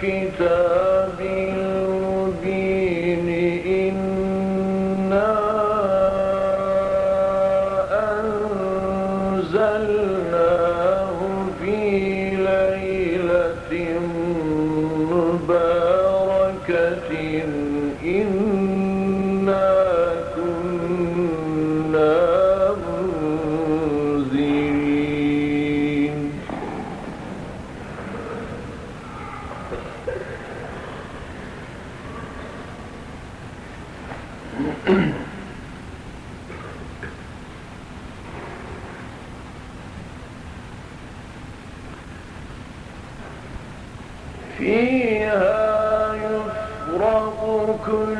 Kinta. good.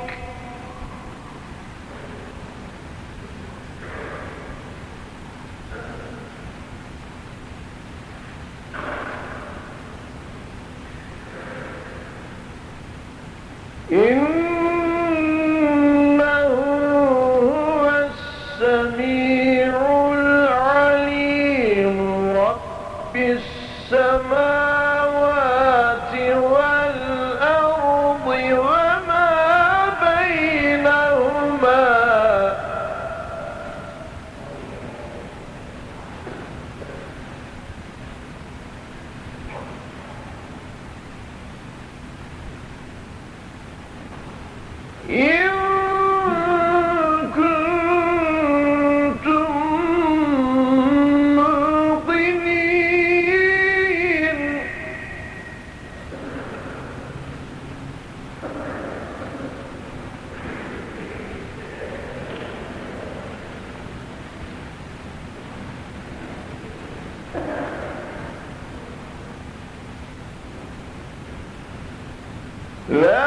Let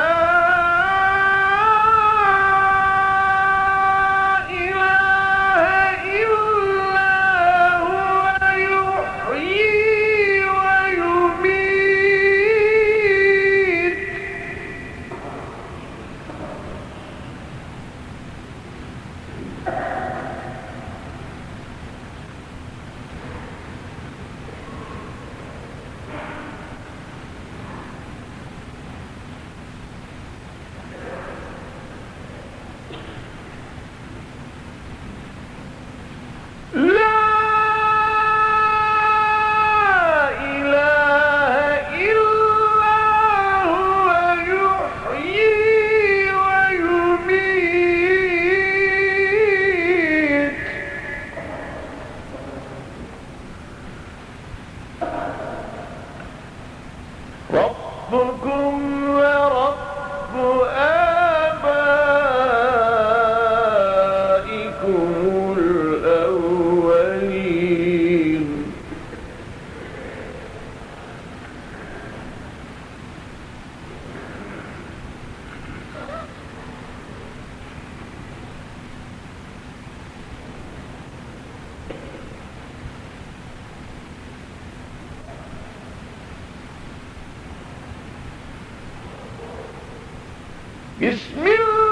بسم الله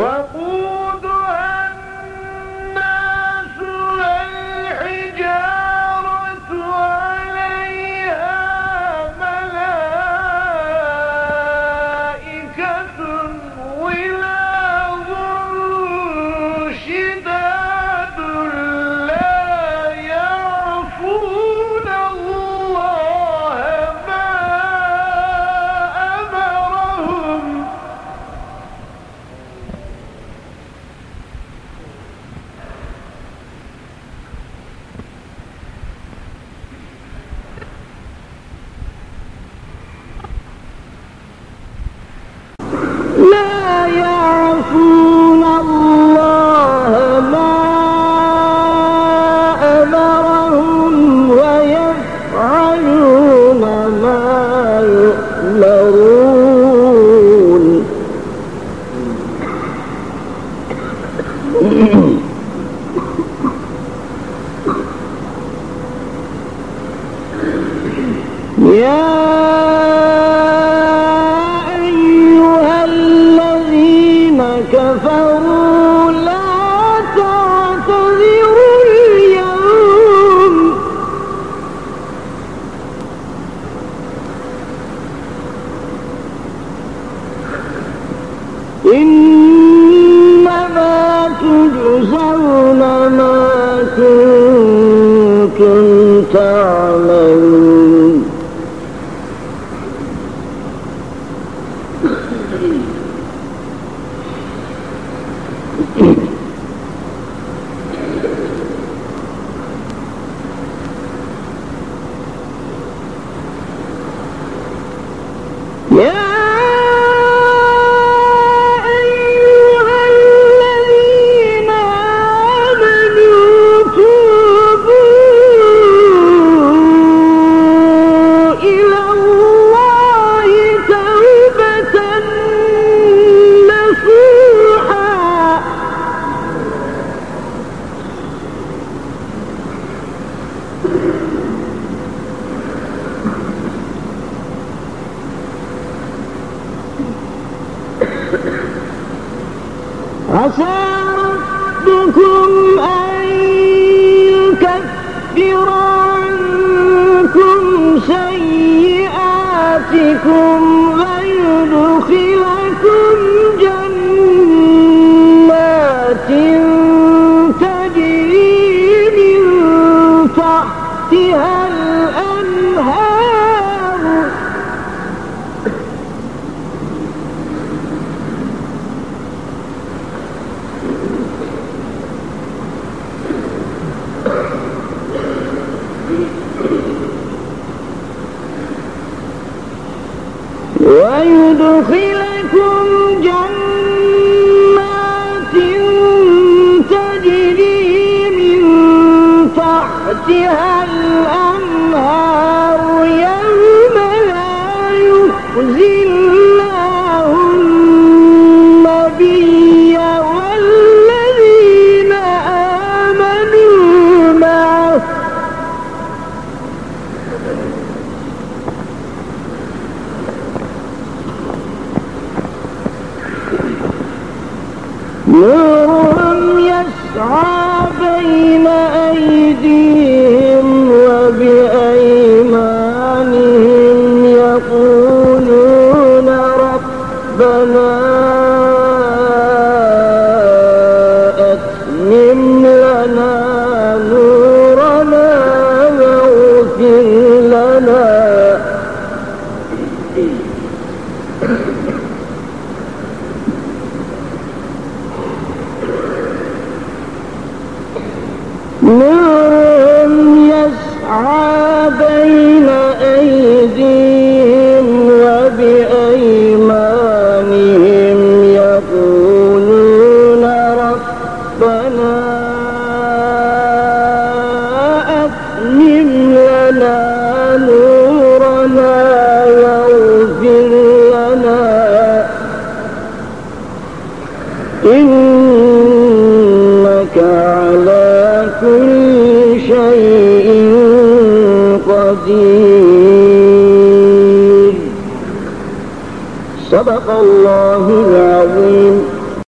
Vamos! Arizona. Yeah. عسى ربكم أن يكفر عنكم سيئاتكم. ويدخلكم جنات تجري من تحتها الأنهار يوم لا يخزي